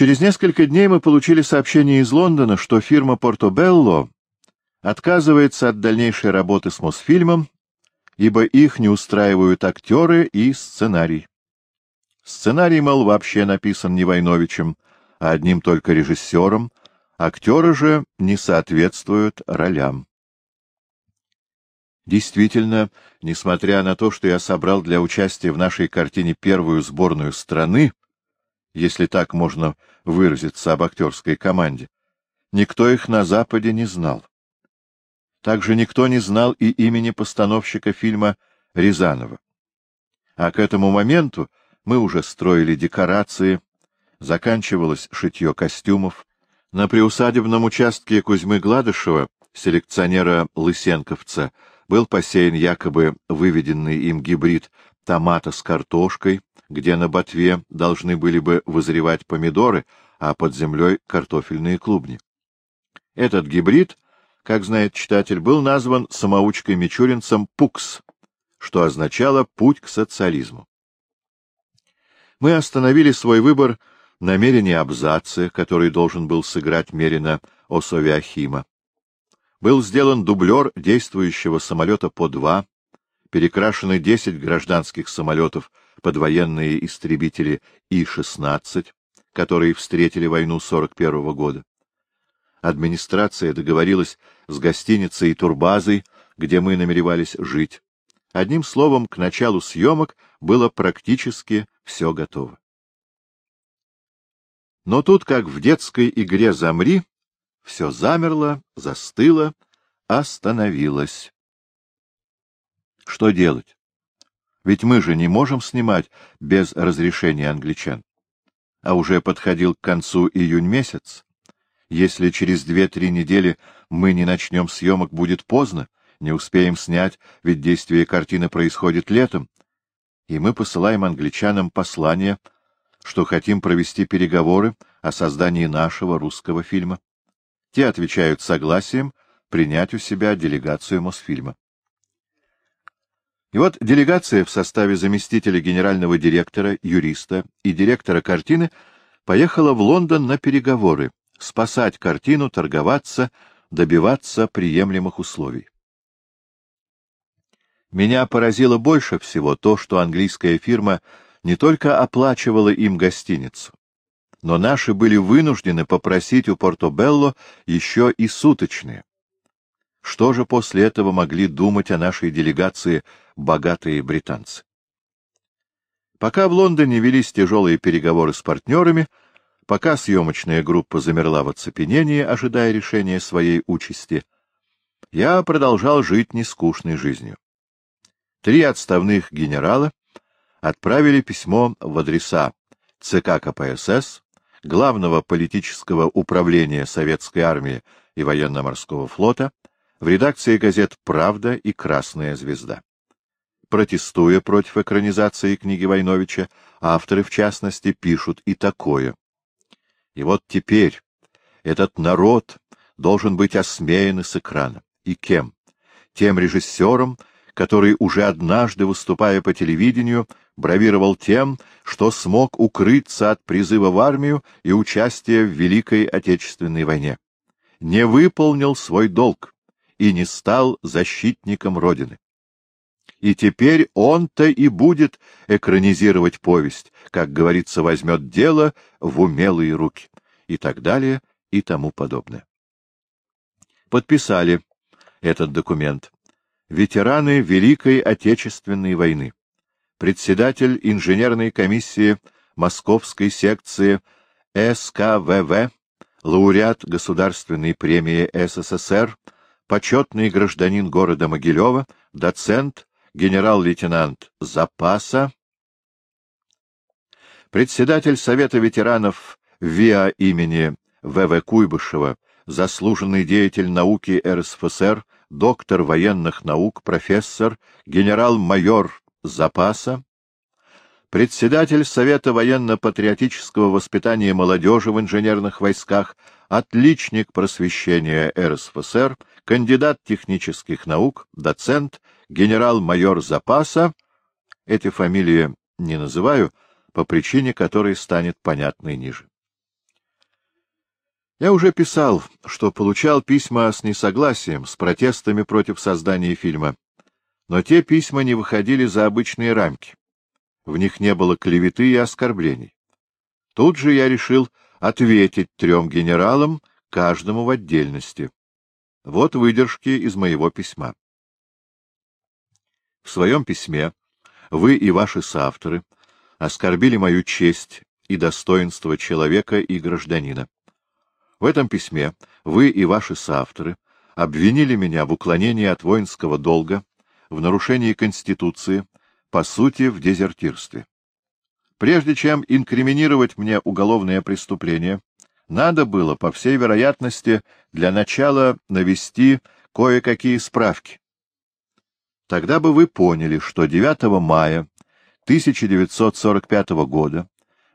Через несколько дней мы получили сообщение из Лондона, что фирма Портобелло отказывается от дальнейшей работы с Мосфильмом, ибо их не устраивают актеры и сценарий. Сценарий, мол, вообще написан не Войновичем, а одним только режиссером, актеры же не соответствуют ролям. Действительно, несмотря на то, что я собрал для участия в нашей картине первую сборную страны, если так можно выразиться об актерской команде, никто их на Западе не знал. Также никто не знал и имени постановщика фильма Рязанова. А к этому моменту мы уже строили декорации, заканчивалось шитье костюмов. На приусадебном участке Кузьмы Гладышева, селекционера Лысенковца, был посеян якобы выведенный им гибрид томата с картошкой, где на ботве должны были бы вызревать помидоры, а под землей картофельные клубни. Этот гибрид, как знает читатель, был назван самоучкой-мичуринцем «Пукс», что означало «путь к социализму». Мы остановили свой выбор на мерине абзаце, который должен был сыграть Мерина Осовиахима. Был сделан дублер действующего самолета по-2, перекрашены 10 гражданских самолетов под военные истребители И-16, которые встретили войну 41 -го года. Администрация договорилась с гостиницей и турбазой, где мы намеревались жить. Одним словом, к началу съемок было практически все готово. Но тут, как в детской игре «Замри», все замерло, застыло, остановилось. Что делать? Ведь мы же не можем снимать без разрешения англичан. А уже подходил к концу июнь месяц. Если через две-три недели мы не начнем съемок, будет поздно, не успеем снять, ведь действие картины происходит летом. И мы посылаем англичанам послание, что хотим провести переговоры о создании нашего русского фильма. Те отвечают согласием принять у себя делегацию Мосфильма. И вот делегация в составе заместителя генерального директора, юриста и директора картины поехала в Лондон на переговоры, спасать картину, торговаться, добиваться приемлемых условий. Меня поразило больше всего то, что английская фирма не только оплачивала им гостиницу, но наши были вынуждены попросить у Портобелло еще и суточные. Что же после этого могли думать о нашей делегации богатые британцы? Пока в Лондоне велись тяжелые переговоры с партнерами, пока съемочная группа замерла в оцепенении, ожидая решения своей участи, я продолжал жить нескучной жизнью. Три отставных генерала отправили письмо в адреса ЦК КПСС, Главного политического управления Советской армии и военно-морского флота, в редакции газет «Правда» и «Красная звезда». Протестуя против экранизации книги Войновича, авторы, в частности, пишут и такое. И вот теперь этот народ должен быть осмеян с экрана. И кем? Тем режиссером, который уже однажды, выступая по телевидению, бравировал тем, что смог укрыться от призыва в армию и участия в Великой Отечественной войне. Не выполнил свой долг и не стал защитником Родины. И теперь он-то и будет экранизировать повесть, как говорится, возьмет дело в умелые руки, и так далее, и тому подобное. Подписали этот документ ветераны Великой Отечественной войны, председатель инженерной комиссии Московской секции СКВВ, лауреат Государственной премии СССР, почетный гражданин города Могилева, доцент, генерал-лейтенант запаса, председатель Совета ветеранов ВИА имени В.В. Куйбышева, заслуженный деятель науки РСФСР, доктор военных наук, профессор, генерал-майор запаса, председатель Совета военно-патриотического воспитания молодежи в инженерных войсках, отличник просвещения РСФСР, кандидат технических наук, доцент, генерал-майор запаса. Эти фамилии не называю, по причине которой станет понятной ниже. Я уже писал, что получал письма с несогласием, с протестами против создания фильма, но те письма не выходили за обычные рамки. В них не было клеветы и оскорблений. Тут же я решил ответить трем генералам, каждому в отдельности. Вот выдержки из моего письма. В своем письме вы и ваши соавторы оскорбили мою честь и достоинство человека и гражданина. В этом письме вы и ваши соавторы обвинили меня в уклонении от воинского долга, в нарушении Конституции, по сути, в дезертирстве. Прежде чем инкриминировать мне уголовное преступление, надо было, по всей вероятности, для начала навести кое-какие справки. Тогда бы вы поняли, что 9 мая 1945 года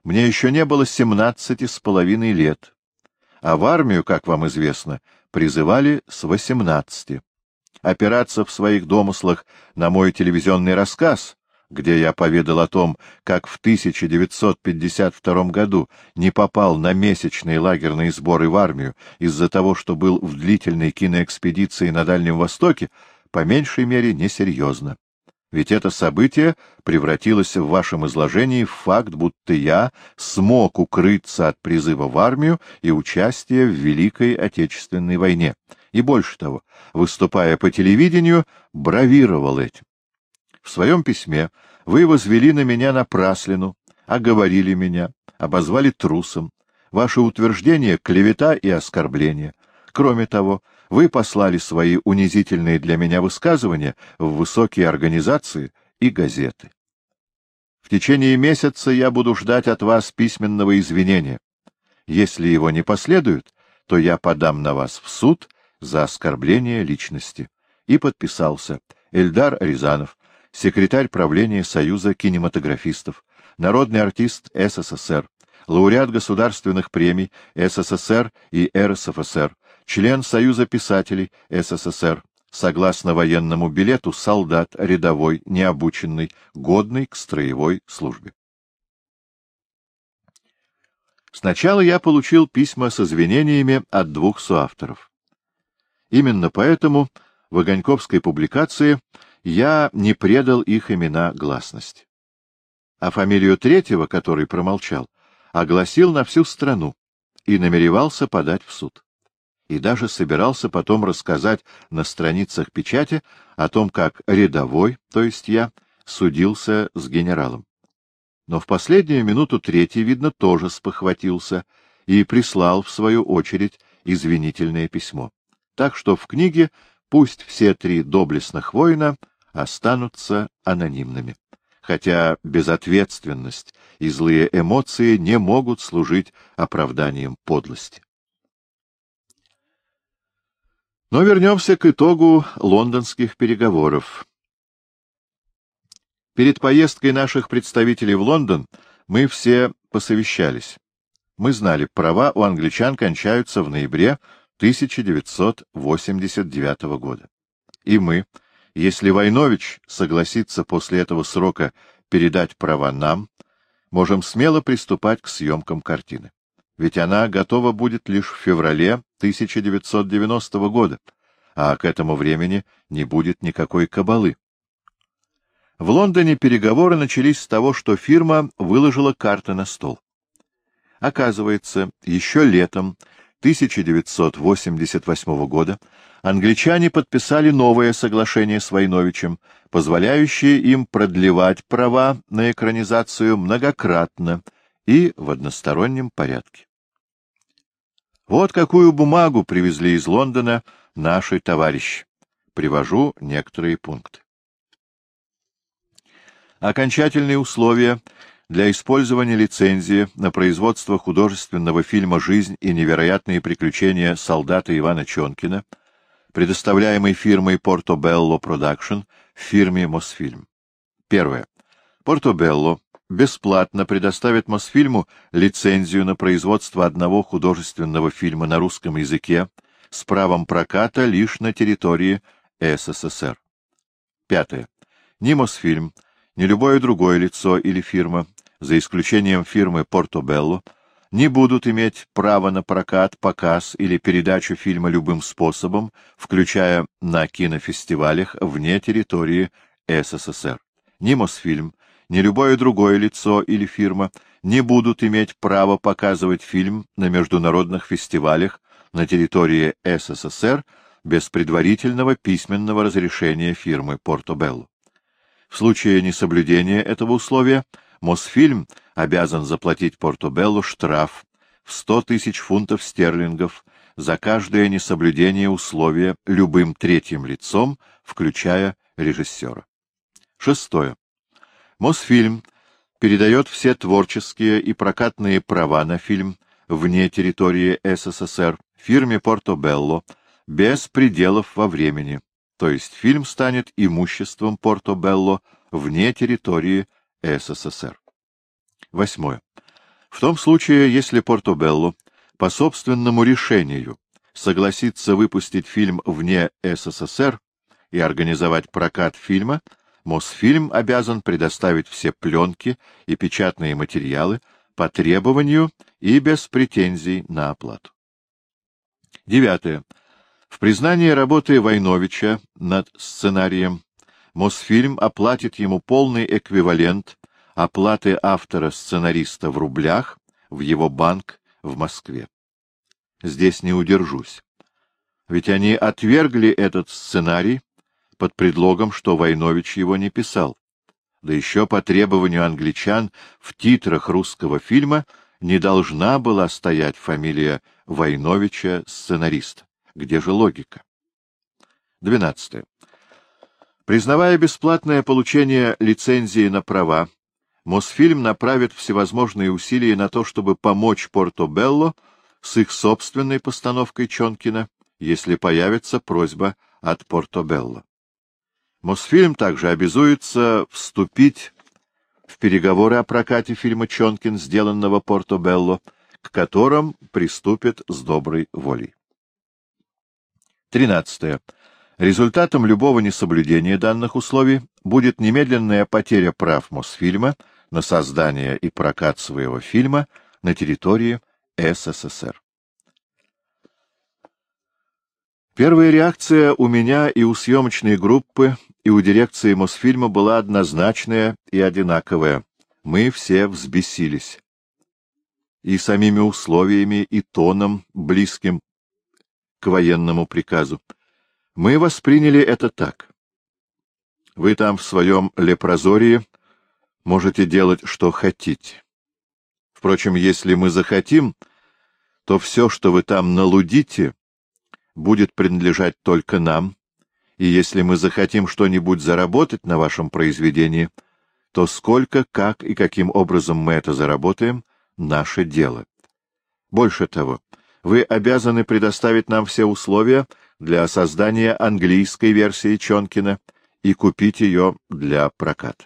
мне еще не было семнадцати с половиной лет, а в армию, как вам известно, призывали с восемнадцати. Опираться в своих домыслах на мой телевизионный рассказ, где я поведал о том, как в 1952 году не попал на месячные лагерные сборы в армию из-за того, что был в длительной киноэкспедиции на Дальнем Востоке, по меньшей мере несерьезно. Ведь это событие превратилось в вашем изложении в факт, будто я смог укрыться от призыва в армию и участия в Великой Отечественной войне. И больше того, выступая по телевидению, бравировал этим. В своем письме вы возвели на меня напраслину, оговорили меня, обозвали трусом. Ваше утверждение — клевета и оскорбление. Кроме того, вы послали свои унизительные для меня высказывания в высокие организации и газеты. В течение месяца я буду ждать от вас письменного извинения. Если его не последует, то я подам на вас в суд за оскорбление личности. И подписался Эльдар Рязанов, секретарь правления Союза кинематографистов, народный артист СССР, лауреат государственных премий СССР и РСФСР, член Союза писателей СССР, согласно военному билету солдат рядовой, необученный, годный к строевой службе. Сначала я получил письма с извинениями от двух соавторов. Именно поэтому в Огоньковской публикации я не предал их имена гласности. А фамилию третьего, который промолчал, огласил на всю страну и намеревался подать в суд и даже собирался потом рассказать на страницах печати о том, как рядовой, то есть я, судился с генералом. Но в последнюю минуту третий, видно, тоже спохватился и прислал, в свою очередь, извинительное письмо. Так что в книге пусть все три доблестных воина останутся анонимными, хотя безответственность и злые эмоции не могут служить оправданием подлости. Но вернемся к итогу лондонских переговоров. Перед поездкой наших представителей в Лондон мы все посовещались. Мы знали, права у англичан кончаются в ноябре 1989 года. И мы, если Войнович согласится после этого срока передать права нам, можем смело приступать к съемкам картины ведь она готова будет лишь в феврале 1990 года, а к этому времени не будет никакой кабалы. В Лондоне переговоры начались с того, что фирма выложила карты на стол. Оказывается, еще летом 1988 года англичане подписали новое соглашение с Войновичем, позволяющее им продлевать права на экранизацию многократно и в одностороннем порядке. Вот какую бумагу привезли из Лондона наши товарищи. Привожу некоторые пункты. Окончательные условия для использования лицензии на производство художественного фильма «Жизнь и невероятные приключения солдата Ивана Чонкина», предоставляемой фирмой Portobello Production в фирме Мосфильм. Первое. Portobello бесплатно предоставит Мосфильму лицензию на производство одного художественного фильма на русском языке с правом проката лишь на территории СССР. Пятое. Ни Мосфильм, ни любое другое лицо или фирма, за исключением фирмы Портобелло, не будут иметь права на прокат, показ или передачу фильма любым способом, включая на кинофестивалях вне территории СССР. Ни Мосфильм, ни любое другое лицо или фирма не будут иметь права показывать фильм на международных фестивалях на территории СССР без предварительного письменного разрешения фирмы Портобелло. В случае несоблюдения этого условия Мосфильм обязан заплатить Портобелло штраф в 100 тысяч фунтов стерлингов за каждое несоблюдение условия любым третьим лицом, включая режиссера. Шестое. Мосфильм передает все творческие и прокатные права на фильм вне территории СССР фирме Портобелло без пределов во времени, то есть фильм станет имуществом Портобелло вне территории СССР. Восьмое. В том случае, если Портобелло по собственному решению согласится выпустить фильм вне СССР и организовать прокат фильма, Мосфильм обязан предоставить все пленки и печатные материалы по требованию и без претензий на оплату. Девятое. В признании работы Войновича над сценарием Мосфильм оплатит ему полный эквивалент оплаты автора-сценариста в рублях в его банк в Москве. Здесь не удержусь. Ведь они отвергли этот сценарий под предлогом, что Войнович его не писал. Да еще по требованию англичан в титрах русского фильма не должна была стоять фамилия Войновича, сценариста. Где же логика? 12. Признавая бесплатное получение лицензии на права, Мосфильм направит всевозможные усилия на то, чтобы помочь Порто-Белло с их собственной постановкой Чонкина, если появится просьба от Порто-Белло. Мосфильм также обязуется вступить в переговоры о прокате фильма Чонкин, сделанного Порто-Белло, к которым приступит с доброй волей. 13. Результатом любого несоблюдения данных условий будет немедленная потеря прав Мосфильма на создание и прокат своего фильма на территории СССР. Первая реакция у меня и у съемочной группы, и у дирекции Мосфильма была однозначная и одинаковая. Мы все взбесились. И самими условиями, и тоном, близким к военному приказу. Мы восприняли это так. Вы там в своем лепрозории можете делать, что хотите. Впрочем, если мы захотим, то все, что вы там налудите, будет принадлежать только нам, и если мы захотим что-нибудь заработать на вашем произведении, то сколько, как и каким образом мы это заработаем — наше дело. Больше того, вы обязаны предоставить нам все условия для создания английской версии Чонкина и купить ее для проката.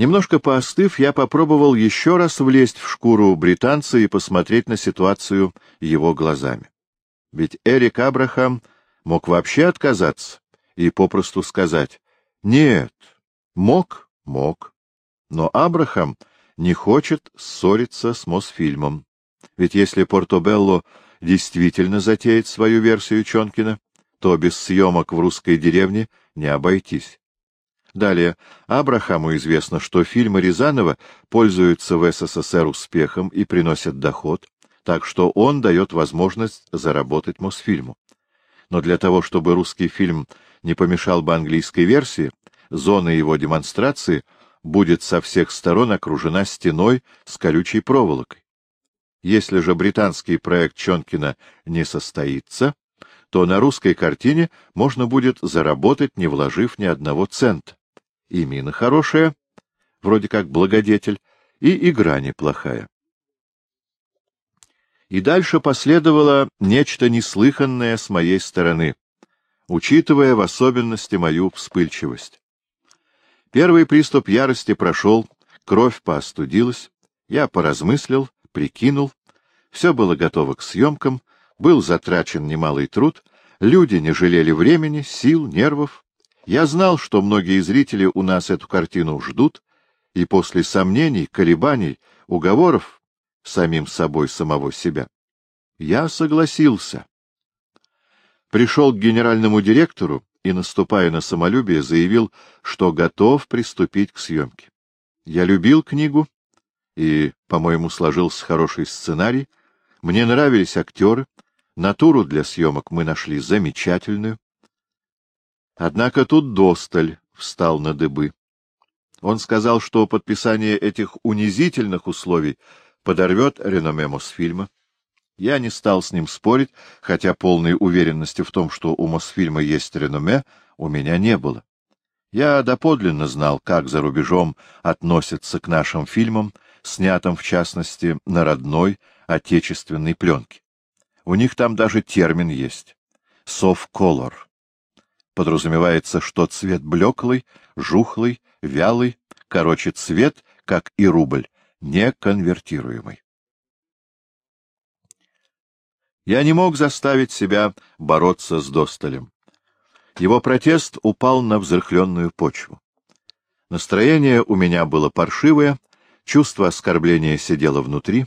Немножко поостыв, я попробовал еще раз влезть в шкуру британца и посмотреть на ситуацию его глазами. Ведь Эрик Абрахам мог вообще отказаться и попросту сказать «Нет, мог, мог». Но Абрахам не хочет ссориться с Мосфильмом. Ведь если Портобелло действительно затеет свою версию Чонкина, то без съемок в русской деревне не обойтись. Далее, Абрахаму известно, что фильмы Рязанова пользуются в СССР успехом и приносят доход, так что он дает возможность заработать Мосфильму. Но для того, чтобы русский фильм не помешал бы английской версии, зона его демонстрации будет со всех сторон окружена стеной с колючей проволокой. Если же британский проект Чонкина не состоится, то на русской картине можно будет заработать, не вложив ни одного цента и мина хорошая, вроде как благодетель, и игра неплохая. И дальше последовало нечто неслыханное с моей стороны, учитывая в особенности мою вспыльчивость. Первый приступ ярости прошел, кровь поостудилась, я поразмыслил, прикинул, все было готово к съемкам, был затрачен немалый труд, люди не жалели времени, сил, нервов, я знал, что многие зрители у нас эту картину ждут, и после сомнений, колебаний, уговоров самим собой самого себя, я согласился. Пришел к генеральному директору и, наступая на самолюбие, заявил, что готов приступить к съемке. Я любил книгу и, по-моему, сложился хороший сценарий. Мне нравились актеры, натуру для съемок мы нашли замечательную. Однако тут Досталь встал на дыбы. Он сказал, что подписание этих унизительных условий подорвет реноме Мосфильма. Я не стал с ним спорить, хотя полной уверенности в том, что у Мосфильма есть реноме, у меня не было. Я доподлинно знал, как за рубежом относятся к нашим фильмам, снятым, в частности, на родной, отечественной пленке. У них там даже термин есть — color. Подразумевается, что цвет блеклый, жухлый, вялый, короче, цвет, как и рубль, неконвертируемый. Я не мог заставить себя бороться с Досталем. Его протест упал на взрыхленную почву. Настроение у меня было паршивое, чувство оскорбления сидело внутри.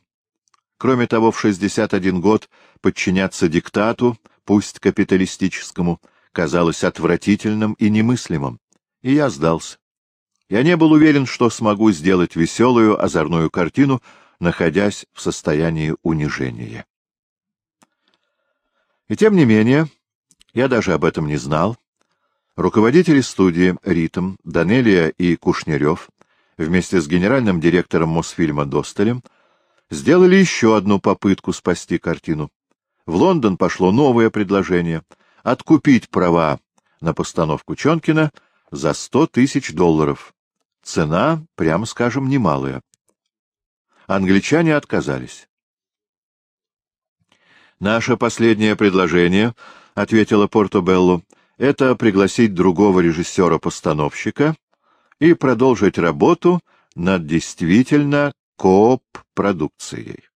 Кроме того, в 61 год подчиняться диктату, пусть капиталистическому, казалось отвратительным и немыслимым, и я сдался. Я не был уверен, что смогу сделать веселую, озорную картину, находясь в состоянии унижения. И тем не менее, я даже об этом не знал. Руководители студии «Ритм» Данелия и Кушнерев вместе с генеральным директором Мосфильма Досталем сделали еще одну попытку спасти картину. В Лондон пошло новое предложение — откупить права на постановку Чонкина за сто тысяч долларов. Цена, прямо скажем, немалая. Англичане отказались. «Наше последнее предложение», — ответила Портобелло, — «это пригласить другого режиссера-постановщика и продолжить работу над действительно кооп-продукцией».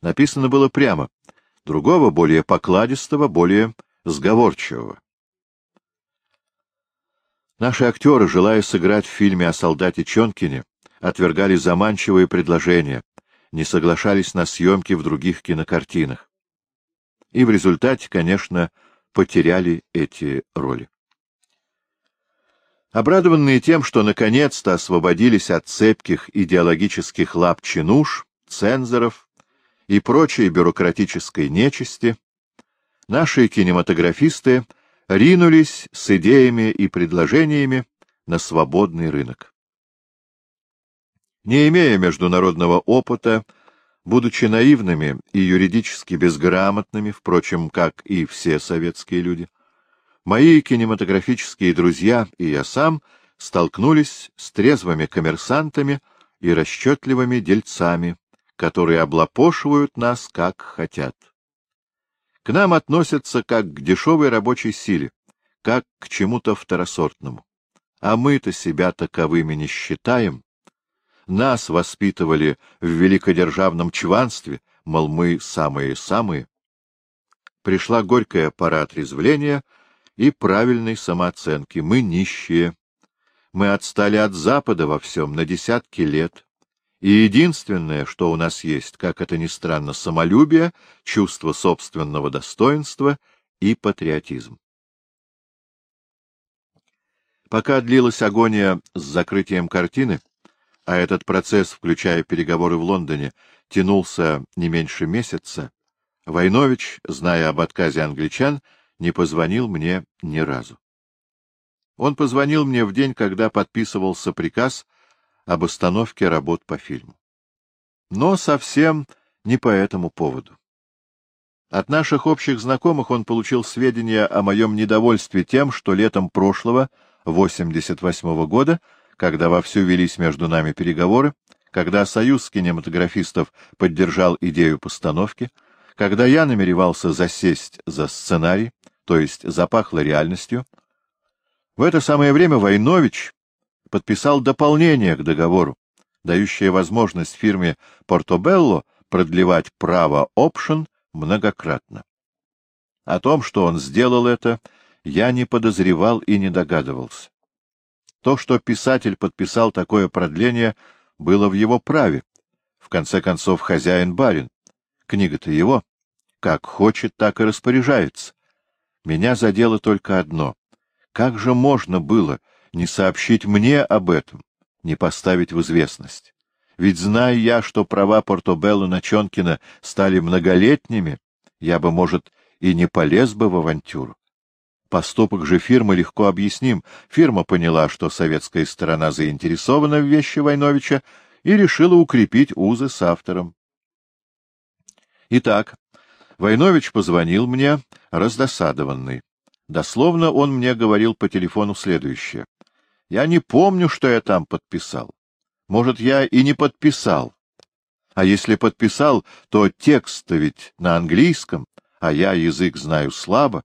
Написано было прямо, другого, более покладистого, более сговорчивого. Наши актеры, желая сыграть в фильме о солдате Чонкине, отвергали заманчивые предложения, не соглашались на съемки в других кинокартинах. И в результате, конечно, потеряли эти роли. Обрадованные тем, что наконец-то освободились от цепких идеологических лап чинуш, цензоров и прочей бюрократической нечисти, наши кинематографисты ринулись с идеями и предложениями на свободный рынок. Не имея международного опыта, будучи наивными и юридически безграмотными, впрочем, как и все советские люди, мои кинематографические друзья и я сам столкнулись с трезвыми коммерсантами и расчетливыми дельцами, которые облапошивают нас, как хотят. К нам относятся как к дешевой рабочей силе, как к чему-то второсортному. А мы-то себя таковыми не считаем, нас воспитывали в великодержавном чванстве, мол, мы самые-самые. Пришла горькая пора отрезвления и правильной самооценки. Мы нищие. Мы отстали от Запада во всем на десятки лет. И единственное, что у нас есть, как это ни странно, самолюбие, чувство собственного достоинства и патриотизм. Пока длилась агония с закрытием картины, а этот процесс, включая переговоры в Лондоне, тянулся не меньше месяца, Войнович, зная об отказе англичан, не позвонил мне ни разу. Он позвонил мне в день, когда подписывался приказ об остановке работ по фильму. Но совсем не по этому поводу. От наших общих знакомых он получил сведения о моем недовольстве тем, что летом прошлого, 88 -го года, когда вовсю велись между нами переговоры, когда Союз кинематографистов поддержал идею постановки, когда я намеревался засесть за сценарий, то есть запахло реальностью, в это самое время Войнович подписал дополнение к договору, дающее возможность фирме «Портобелло» продлевать право опшен многократно. О том, что он сделал это, я не подозревал и не догадывался. То, что писатель подписал такое продление, было в его праве. В конце концов, хозяин барин. Книга-то его. Как хочет, так и распоряжается. Меня задело только одно. Как же можно было не сообщить мне об этом, не поставить в известность? Ведь, зная я, что права Портобелло Начонкина стали многолетними, я бы, может, и не полез бы в авантюру. Поступок же фирмы легко объясним. Фирма поняла, что советская сторона заинтересована в вещи Войновича и решила укрепить узы с автором. Итак, Войнович позвонил мне, раздосадованный. Дословно он мне говорил по телефону следующее. Я не помню, что я там подписал. Может, я и не подписал. А если подписал, то текст-то ведь на английском, а я язык знаю слабо.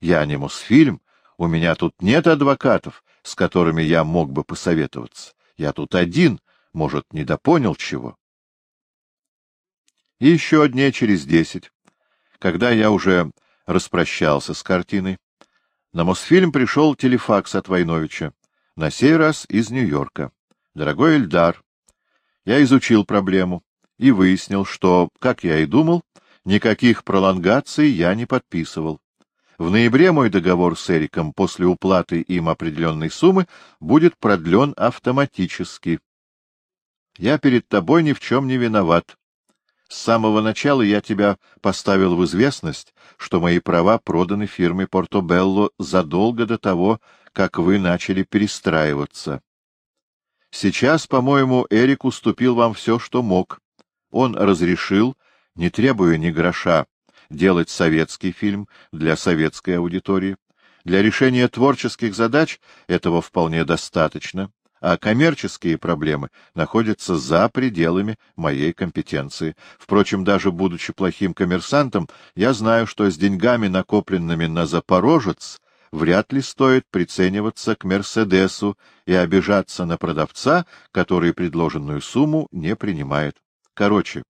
Я не Мосфильм, у меня тут нет адвокатов, с которыми я мог бы посоветоваться. Я тут один, может, недопонял чего. И еще дней через десять, когда я уже распрощался с картиной, на Мосфильм пришел телефакс от Войновича, на сей раз из Нью-Йорка. Дорогой Эльдар, я изучил проблему и выяснил, что, как я и думал, никаких пролонгаций я не подписывал. В ноябре мой договор с Эриком после уплаты им определенной суммы будет продлен автоматически. Я перед тобой ни в чем не виноват. С самого начала я тебя поставил в известность, что мои права проданы фирме Портобелло задолго до того, как вы начали перестраиваться. Сейчас, по-моему, Эрик уступил вам все, что мог. Он разрешил, не требуя ни гроша, делать советский фильм для советской аудитории. Для решения творческих задач этого вполне достаточно, а коммерческие проблемы находятся за пределами моей компетенции. Впрочем, даже будучи плохим коммерсантом, я знаю, что с деньгами, накопленными на «Запорожец», вряд ли стоит прицениваться к «Мерседесу» и обижаться на продавца, который предложенную сумму не принимает. Короче,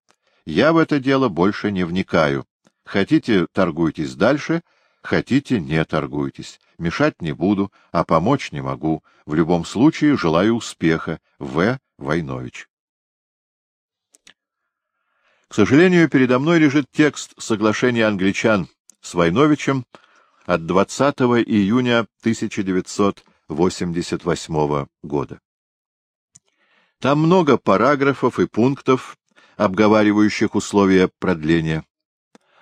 я в это дело больше не вникаю. Хотите, торгуйтесь дальше, хотите, не торгуйтесь. Мешать не буду, а помочь не могу. В любом случае желаю успеха. В. Войнович. К сожалению, передо мной лежит текст соглашения англичан с Войновичем от 20 июня 1988 года. Там много параграфов и пунктов, обговаривающих условия продления,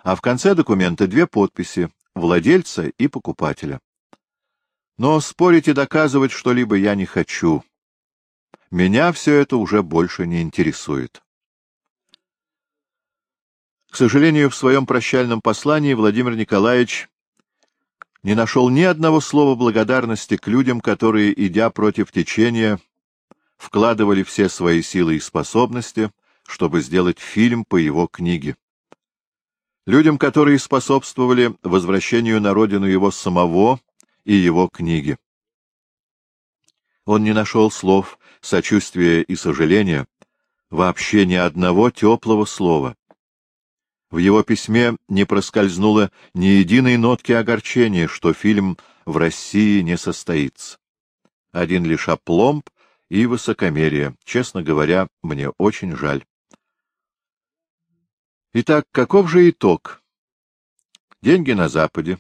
а в конце документа две подписи — владельца и покупателя. Но спорить и доказывать что-либо я не хочу. Меня все это уже больше не интересует. К сожалению, в своем прощальном послании Владимир Николаевич не нашел ни одного слова благодарности к людям, которые, идя против течения, вкладывали все свои силы и способности, чтобы сделать фильм по его книге. Людям, которые способствовали возвращению на родину его самого и его книги. Он не нашел слов сочувствия и сожаления, вообще ни одного теплого слова. В его письме не проскользнуло ни единой нотки огорчения, что фильм в России не состоится. Один лишь опломб и высокомерие. Честно говоря, мне очень жаль. Итак, каков же итог? Деньги на Западе.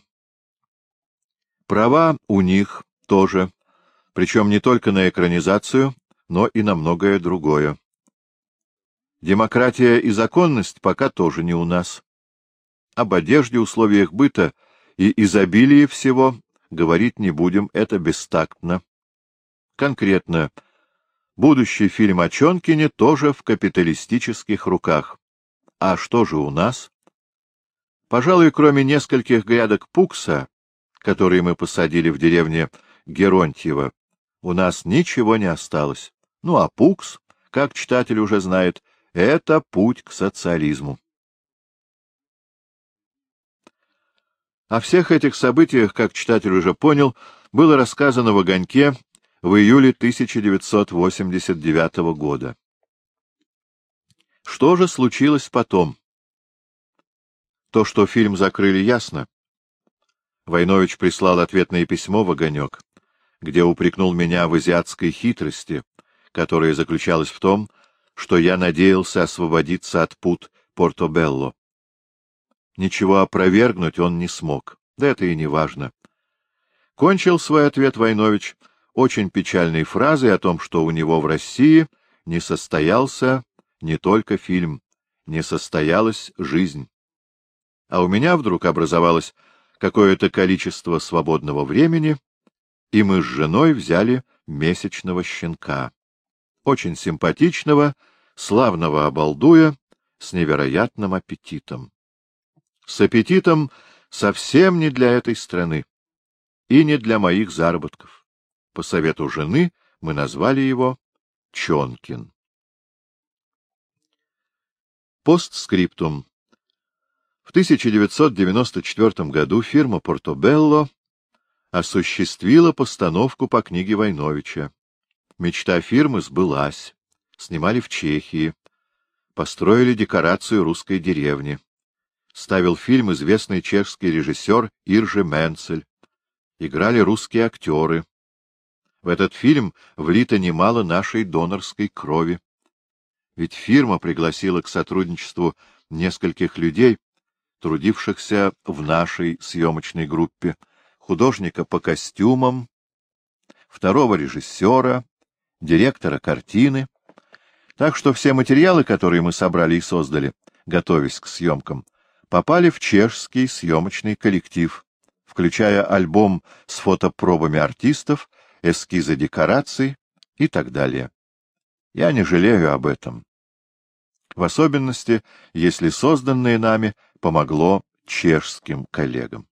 Права у них тоже, причем не только на экранизацию, но и на многое другое. Демократия и законность пока тоже не у нас. Об одежде, условиях быта и изобилии всего говорить не будем, это бестактно. Конкретно, будущий фильм о Чонкине тоже в капиталистических руках. А что же у нас? Пожалуй, кроме нескольких грядок пукса, которые мы посадили в деревне Геронтьево, у нас ничего не осталось. Ну а пукс, как читатель уже знает, это путь к социализму. О всех этих событиях, как читатель уже понял, было рассказано в «Огоньке» в июле 1989 года. Что же случилось потом? То, что фильм закрыли, ясно. Войнович прислал ответное письмо в «Огонек». где упрекнул меня в азиатской хитрости, которая заключалась в том, что я надеялся освободиться от пут Портобелло. Ничего опровергнуть он не смог, да это и не важно. Кончил свой ответ Войнович очень печальной фразой о том, что у него в России не состоялся не только фильм, не состоялась жизнь. А у меня вдруг образовалось какое-то количество свободного времени, и мы с женой взяли месячного щенка. Очень симпатичного, славного обалдуя, с невероятным аппетитом. С аппетитом совсем не для этой страны и не для моих заработков. По совету жены мы назвали его Чонкин. Постскриптум. В 1994 году фирма «Портобелло» осуществила постановку по книге Войновича. Мечта фирмы сбылась. Снимали в Чехии. Построили декорацию русской деревни. Ставил фильм известный чешский режиссер Иржи Менцель. Играли русские актеры. В этот фильм влито немало нашей донорской крови. Ведь фирма пригласила к сотрудничеству нескольких людей, трудившихся в нашей съемочной группе, художника по костюмам, второго режиссера, директора картины. Так что все материалы, которые мы собрали и создали, готовясь к съемкам, попали в чешский съемочный коллектив, включая альбом с фотопробами артистов, эскизы декораций и так далее. Я не жалею об этом. В особенности, если созданное нами помогло чешским коллегам.